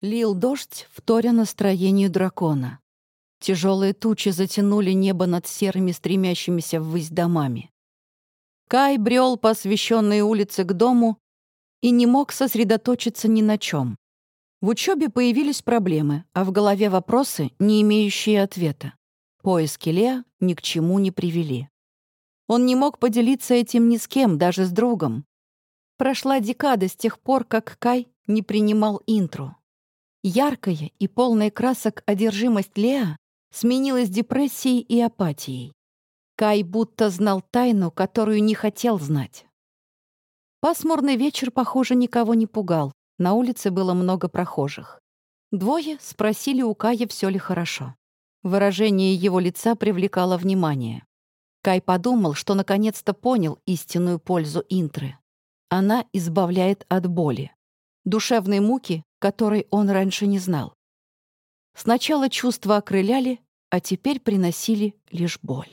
Лил дождь, вторя настроению дракона. Тяжелые тучи затянули небо над серыми стремящимися ввысь домами. Кай брел по освещенной улице к дому и не мог сосредоточиться ни на чем. В учебе появились проблемы, а в голове вопросы, не имеющие ответа. Поиски Леа ни к чему не привели. Он не мог поделиться этим ни с кем, даже с другом. Прошла декада с тех пор, как Кай не принимал интру. Яркая и полная красок одержимость Леа сменилась депрессией и апатией. Кай будто знал тайну, которую не хотел знать. Пасмурный вечер, похоже, никого не пугал. На улице было много прохожих. Двое спросили у Кая, все ли хорошо. Выражение его лица привлекало внимание. Кай подумал, что наконец-то понял истинную пользу интры. Она избавляет от боли. Душевной муки, которой он раньше не знал. Сначала чувства окрыляли, а теперь приносили лишь боль.